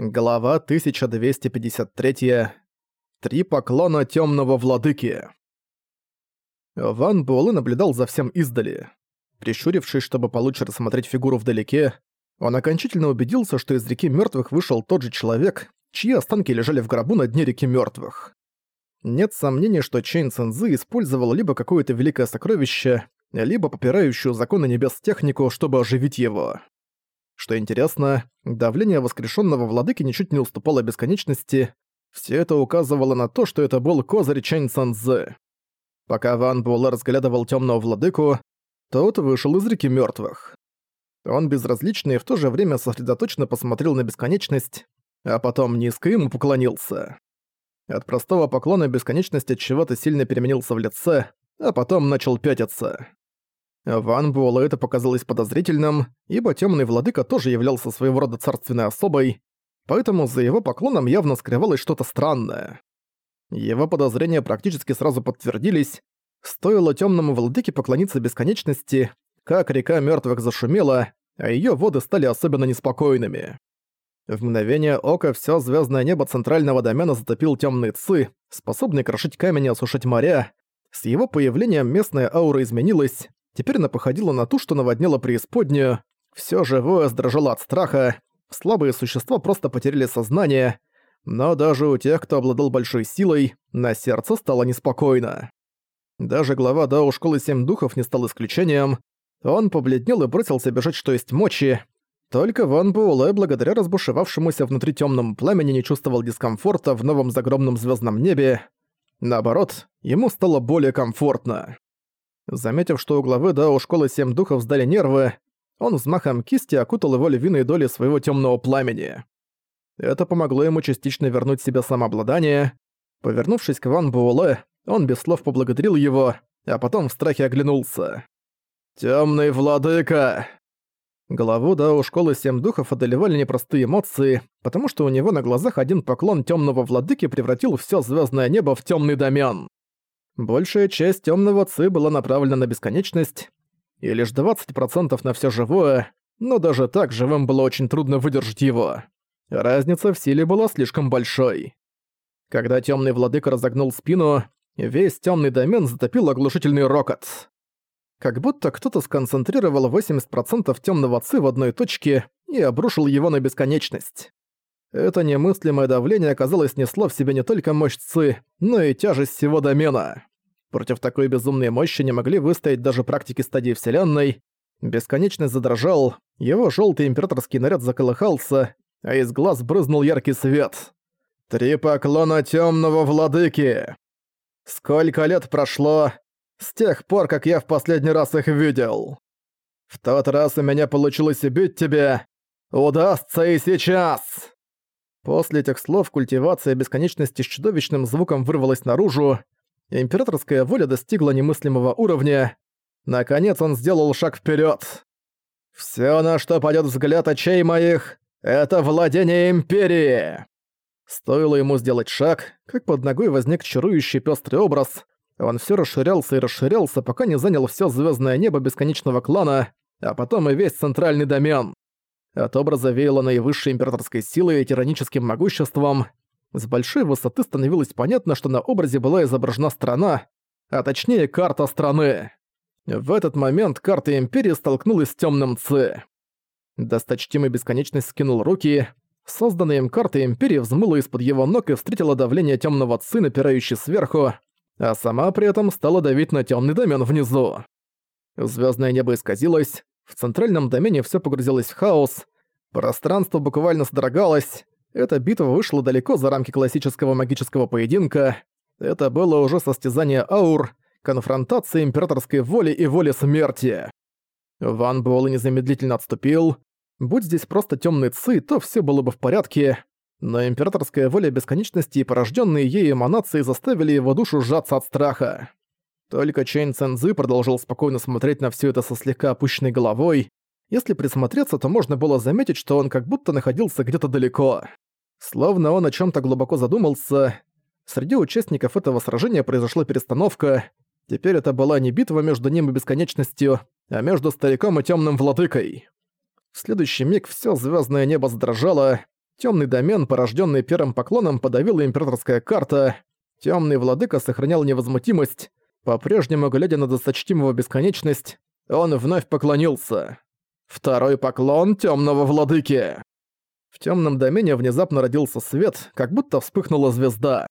Глава 1253. Три поклона темного владыки. Ван Буэлэ наблюдал за всем издали. Прищурившись, чтобы получше рассмотреть фигуру вдалеке, он окончательно убедился, что из реки мертвых вышел тот же человек, чьи останки лежали в гробу на дне реки мертвых. Нет сомнений, что Чейн Цэнзы использовал либо какое-то великое сокровище, либо попирающую законы небес технику, чтобы оживить его. Что интересно, давление воскрешенного владыки ничуть не уступало бесконечности. Все это указывало на то, что это был козырь Чэнь Цанзы. Пока Ван Буэлэ разглядывал темного владыку, тот вышел из реки мертвых. Он безразлично и в то же время сосредоточенно посмотрел на бесконечность, а потом низко ему поклонился. От простого поклона бесконечность от чего-то сильно переменился в лице, а потом начал пятиться. Ван Буэлэ это показалось подозрительным, ибо темный владыка тоже являлся своего рода царственной особой, поэтому за его поклоном явно скрывалось что-то странное. Его подозрения практически сразу подтвердились. Стоило темному владыке поклониться бесконечности, как река мертвых зашумела, а ее воды стали особенно неспокойными. В мгновение ока все звездное небо центрального домена затопил темный цы, способный крошить камень и осушить моря. С его появлением местная аура изменилась, Теперь она походила на ту, что наводнила преисподнюю. Всё живое сдрожало от страха, слабые существа просто потеряли сознание, но даже у тех, кто обладал большой силой, на сердце стало неспокойно. Даже глава Дао Школы Семь Духов не стал исключением. Он побледнел и бросился бежать, что есть мочи. Только Ван Буэлэ, благодаря разбушевавшемуся внутри темному пламени, не чувствовал дискомфорта в новом загробном звездном небе. Наоборот, ему стало более комфортно. Заметив, что у главы Дао Школы Семь Духов сдали нервы, он взмахом кисти окутал его львиной долей своего темного пламени. Это помогло ему частично вернуть себе самообладание. Повернувшись к Ван Буэлэ, он без слов поблагодарил его, а потом в страхе оглянулся. «Тёмный владыка!» Главу Дао Школы Семь Духов одолевали непростые эмоции, потому что у него на глазах один поклон темного владыки превратил все звездное небо в темный домен. Большая часть темного ци была направлена на бесконечность, и лишь 20% на все живое, но даже так живым было очень трудно выдержать его. Разница в силе была слишком большой. Когда темный владыка разогнул спину, весь темный домен затопил оглушительный рокот. Как будто кто-то сконцентрировал 80% темного ци в одной точке и обрушил его на бесконечность. Это немыслимое давление, оказалось, несло в себе не только мощь ци, но и тяжесть всего домена. Против такой безумной мощи не могли выстоять даже практики стадии Вселенной. Бесконечность задрожал, его желтый императорский наряд заколыхался, а из глаз брызнул яркий свет. «Три поклона темного владыки!» «Сколько лет прошло с тех пор, как я в последний раз их видел?» «В тот раз у меня получилось убить тебя. Удастся и сейчас!» После этих слов культивация бесконечности с чудовищным звуком вырвалась наружу, Императорская воля достигла немыслимого уровня. Наконец он сделал шаг вперед. Все, на что пойдет взгляд очей моих, это владение Империи!» Стоило ему сделать шаг, как под ногой возник чарующий пестрый образ. Он все расширялся и расширялся, пока не занял все звездное небо бесконечного клана, а потом и весь центральный домен. От образа веяло наивысшей императорской силой и тираническим могуществом. С большой высоты становилось понятно, что на образе была изображена страна, а точнее карта страны. В этот момент карта Империи столкнулась с темным Ц. Досточтимый Бесконечность скинул руки. Созданная им карта Империи взмыла из-под его ног и встретила давление темного Ци, напирающий сверху, а сама при этом стала давить на темный домен внизу. Звездное небо исказилось, в центральном домене все погрузилось в хаос, пространство буквально содрогалось, эта битва вышла далеко за рамки классического магического поединка. Это было уже состязание аур, конфронтация императорской воли и воли смерти. Ван Буэлэ незамедлительно отступил. Будь здесь просто темный ци, то все было бы в порядке, но императорская воля бесконечности и порожденные ею эманации заставили его душу сжаться от страха. Только Чэнь Цэнзы продолжил спокойно смотреть на все это со слегка опущенной головой, если присмотреться, то можно было заметить, что он как будто находился где-то далеко. Словно он о чем то глубоко задумался. Среди участников этого сражения произошла перестановка. Теперь это была не битва между ним и бесконечностью, а между стариком и темным владыкой. В следующий миг все звездное небо задрожало, Темный домен, порожденный первым поклоном, подавила императорская карта. Темный владыка сохранял невозмутимость. По-прежнему, глядя на досточтимого бесконечность, он вновь поклонился. Второй поклон темного владыки. В темном домене внезапно родился свет, как будто вспыхнула звезда.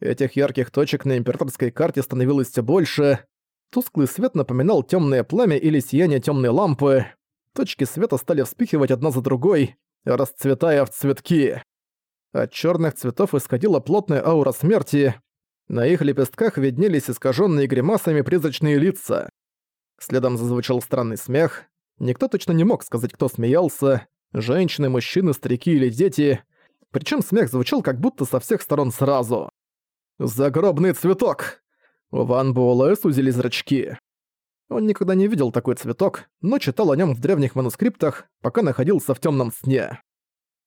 Этих ярких точек на императорской карте становилось все больше. Тусклый свет напоминал темное пламя или сияние темной лампы. Точки света стали вспыхивать одна за другой, расцветая в цветки. От черных цветов исходила плотная аура смерти. На их лепестках виднелись искаженные гримасами призрачные лица. Следом зазвучал странный смех. Никто точно не мог сказать, кто смеялся. Женщины, мужчины, старики или дети. Причем смех звучал как будто со всех сторон сразу. «Загробный цветок!» У Ван Буэлэ сузили зрачки. Он никогда не видел такой цветок, но читал о нем в древних манускриптах, пока находился в темном сне.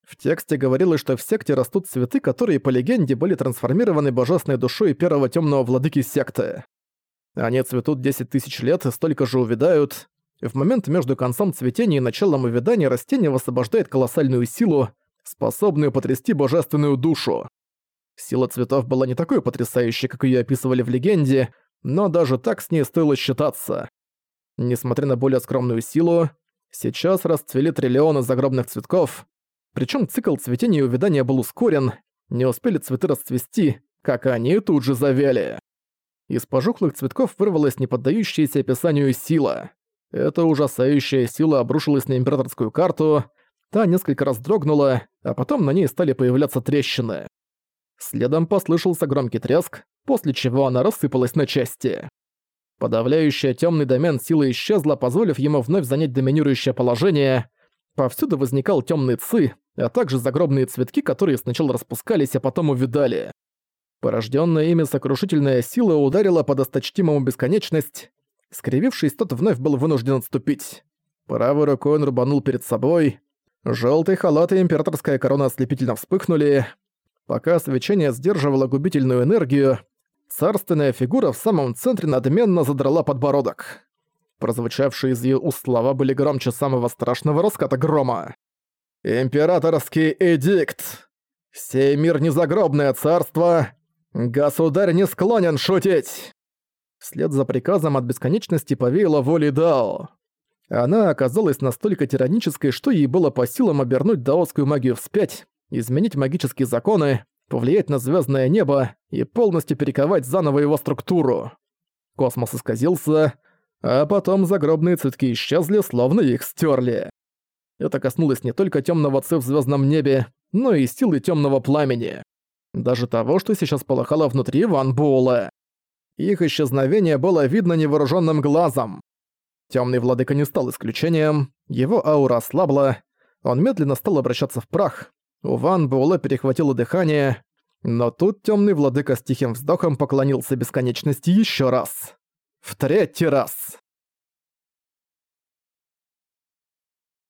В тексте говорилось, что в секте растут цветы, которые, по легенде, были трансформированы божественной душой первого темного владыки секты. Они цветут 10 тысяч лет и столько же увядают. В момент между концом цветения и началом увядания растение высвобождает колоссальную силу, способную потрясти божественную душу. Сила цветов была не такой потрясающей, как ее описывали в легенде, но даже так с ней стоило считаться. Несмотря на более скромную силу, сейчас расцвели триллионы загробных цветков, причем цикл цветения и увядания был ускорен, не успели цветы расцвести, как они тут же завяли. Из пожухлых цветков вырвалась неподдающаяся описанию сила. Эта ужасающая сила обрушилась на императорскую карту, та несколько раз дрогнула, а потом на ней стали появляться трещины. Следом послышался громкий треск, после чего она рассыпалась на части. Подавляющая темный домен силы исчезла, позволив ему вновь занять доминирующее положение. Повсюду возникал темный ци, а также загробные цветки, которые сначала распускались, а потом увидали. Порожденная ими сокрушительная сила ударила по досточтимому бесконечность. Скривившись, тот вновь был вынужден отступить. Правой рукой он рубанул перед собой. Желтый халат и императорская корона ослепительно вспыхнули. Пока свечение сдерживало губительную энергию, царственная фигура в самом центре надменно задрала подбородок. Прозвучавшие из ее уст слова были громче самого страшного раската грома. «Императорский эдикт! Сей мир незагробное царство! Государь не склонен шутить!» Вслед за приказом от бесконечности повеяло волей Дао. Она оказалась настолько тиранической, что ей было по силам обернуть даосскую магию вспять, изменить магические законы, повлиять на звездное небо и полностью перековать заново его структуру. Космос исказился, а потом загробные цветки исчезли, словно их стерли. Это коснулось не только темного ци в звездном небе, но и силы темного пламени. Даже того, что сейчас полыхало внутри Ван Буэлла. Их исчезновение было видно невооруженным глазом. Темный владыка не стал исключением, его аура ослабла, он медленно стал обращаться в прах, у Ван Буэлэ перехватило дыхание, но тут темный владыка с тихим вздохом поклонился бесконечности еще раз. В третий раз.